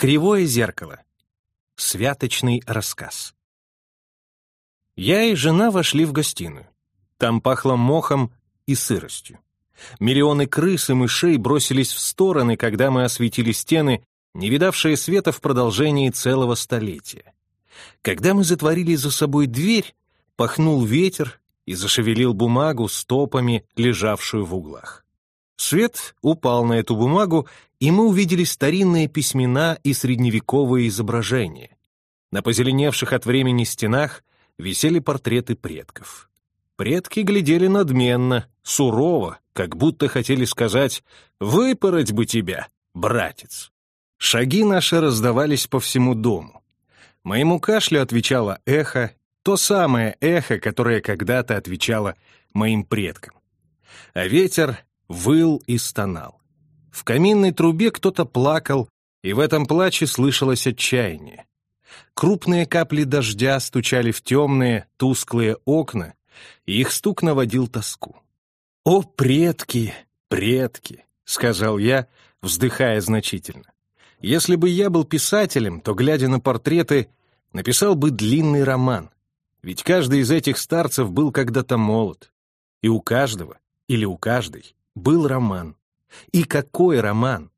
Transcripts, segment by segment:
Кривое зеркало. Святочный рассказ. Я и жена вошли в гостиную. Там пахло мохом и сыростью. Миллионы крыс и мышей бросились в стороны, когда мы осветили стены, не видавшие света в продолжении целого столетия. Когда мы затворили за собой дверь, пахнул ветер и зашевелил бумагу стопами, лежавшую в углах. Свет упал на эту бумагу, и мы увидели старинные письмена и средневековые изображения. На позеленевших от времени стенах висели портреты предков. Предки глядели надменно, сурово, как будто хотели сказать «выпороть бы тебя, братец». Шаги наши раздавались по всему дому. Моему кашлю отвечало эхо, то самое эхо, которое когда-то отвечало моим предкам. А ветер выл и стонал. В каминной трубе кто-то плакал, и в этом плаче слышалось отчаяние. Крупные капли дождя стучали в темные, тусклые окна, и их стук наводил тоску. «О, предки, предки!» — сказал я, вздыхая значительно. «Если бы я был писателем, то, глядя на портреты, написал бы длинный роман. Ведь каждый из этих старцев был когда-то молод. И у каждого, или у каждой, был роман. И какой роман!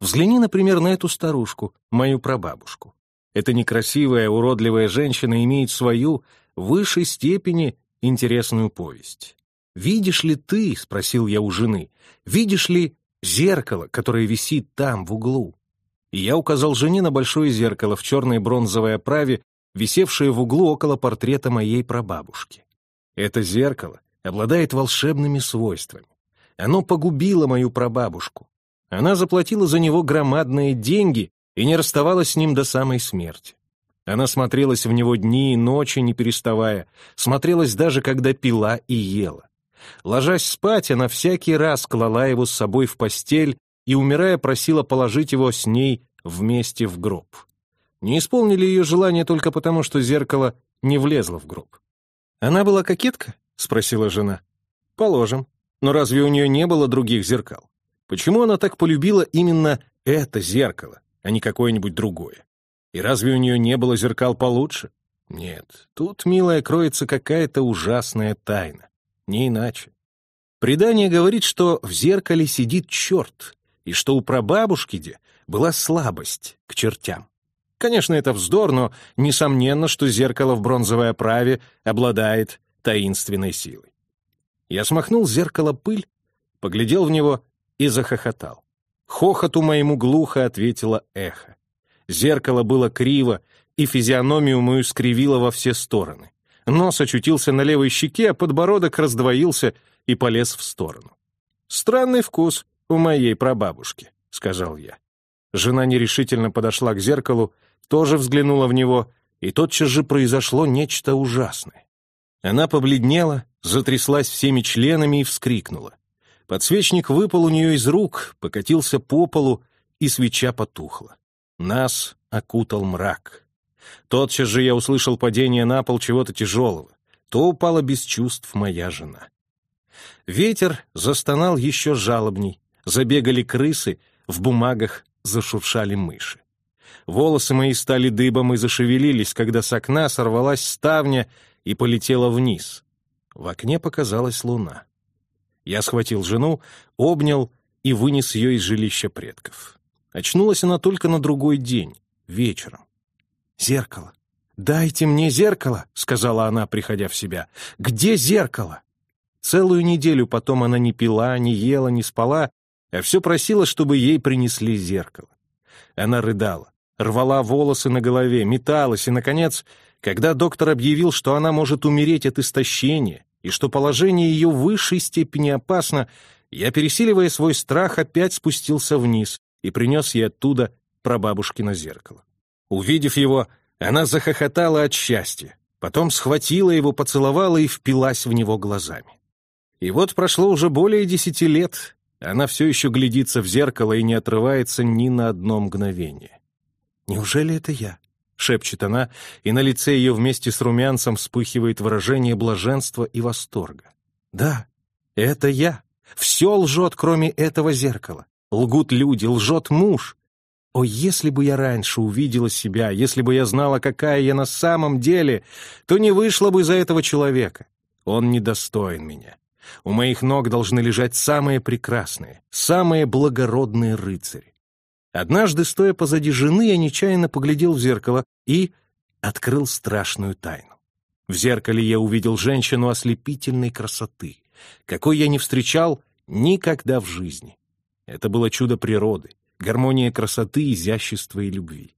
Взгляни, например, на эту старушку, мою прабабушку. Эта некрасивая, уродливая женщина имеет свою, в высшей степени, интересную повесть. «Видишь ли ты, — спросил я у жены, — видишь ли зеркало, которое висит там, в углу?» И я указал жене на большое зеркало в черной бронзовой оправе, висевшее в углу около портрета моей прабабушки. Это зеркало обладает волшебными свойствами. Оно погубило мою прабабушку. Она заплатила за него громадные деньги и не расставалась с ним до самой смерти. Она смотрелась в него дни и ночи, не переставая, смотрелась даже, когда пила и ела. Ложась спать, она всякий раз клала его с собой в постель и, умирая, просила положить его с ней вместе в гроб. Не исполнили ее желание только потому, что зеркало не влезло в гроб. «Она была кокетка?» — спросила жена. «Положим. Но разве у нее не было других зеркал? Почему она так полюбила именно это зеркало, а не какое-нибудь другое? И разве у нее не было зеркал получше? Нет, тут, милая, кроется какая-то ужасная тайна. Не иначе. Предание говорит, что в зеркале сидит черт, и что у прабабушки де была слабость к чертям. Конечно, это вздор, но несомненно, что зеркало в бронзовой оправе обладает таинственной силой. Я смахнул с зеркала пыль, поглядел в него и захохотал. Хохоту моему глухо ответило эхо. Зеркало было криво, и физиономию мою скривило во все стороны. Нос очутился на левой щеке, а подбородок раздвоился и полез в сторону. «Странный вкус у моей прабабушки», — сказал я. Жена нерешительно подошла к зеркалу, тоже взглянула в него, и тотчас же произошло нечто ужасное. Она побледнела, затряслась всеми членами и вскрикнула. Подсвечник выпал у нее из рук, покатился по полу, и свеча потухла. Нас окутал мрак. Тотчас же я услышал падение на пол чего-то тяжелого. То упала без чувств моя жена. Ветер застонал еще жалобней, забегали крысы, в бумагах зашуршали мыши. Волосы мои стали дыбом и зашевелились, когда с окна сорвалась ставня и полетела вниз. В окне показалась луна. Я схватил жену, обнял и вынес ее из жилища предков. Очнулась она только на другой день, вечером. «Зеркало! Дайте мне зеркало!» — сказала она, приходя в себя. «Где зеркало?» Целую неделю потом она не пила, не ела, не спала, а все просила, чтобы ей принесли зеркало. Она рыдала, рвала волосы на голове, металась и, наконец, когда доктор объявил, что она может умереть от истощения и что положение ее в высшей степени опасно, я, пересиливая свой страх, опять спустился вниз и принес ей оттуда прабабушкино зеркало. Увидев его, она захохотала от счастья, потом схватила его, поцеловала и впилась в него глазами. И вот прошло уже более десяти лет, она все еще глядится в зеркало и не отрывается ни на одно мгновение. Неужели это я? — шепчет она, и на лице ее вместе с румянцем вспыхивает выражение блаженства и восторга. «Да, это я. Все лжет, кроме этого зеркала. Лгут люди, лжет муж. О, если бы я раньше увидела себя, если бы я знала, какая я на самом деле, то не вышла бы за этого человека. Он недостоин меня. У моих ног должны лежать самые прекрасные, самые благородные рыцари. Однажды, стоя позади жены, я нечаянно поглядел в зеркало и открыл страшную тайну. В зеркале я увидел женщину ослепительной красоты, какой я не встречал никогда в жизни. Это было чудо природы, гармония красоты, изящества и любви.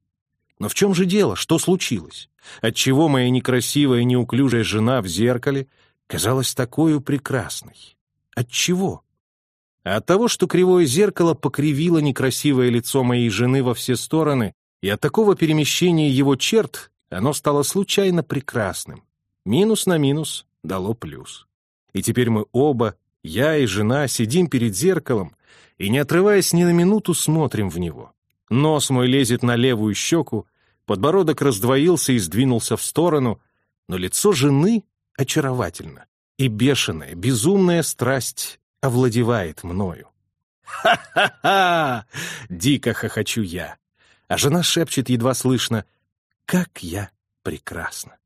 Но в чем же дело? Что случилось? Отчего моя некрасивая, неуклюжая жена в зеркале казалась такой прекрасной? Отчего? А от того, что кривое зеркало покривило некрасивое лицо моей жены во все стороны, и от такого перемещения его черт оно стало случайно прекрасным. Минус на минус дало плюс. И теперь мы оба, я и жена, сидим перед зеркалом и, не отрываясь ни на минуту, смотрим в него. Нос мой лезет на левую щеку, подбородок раздвоился и сдвинулся в сторону, но лицо жены очаровательно, и бешеная, безумная страсть овладевает мною. «Ха-ха-ха!» — дико хохочу я, а жена шепчет едва слышно, «Как я прекрасна!»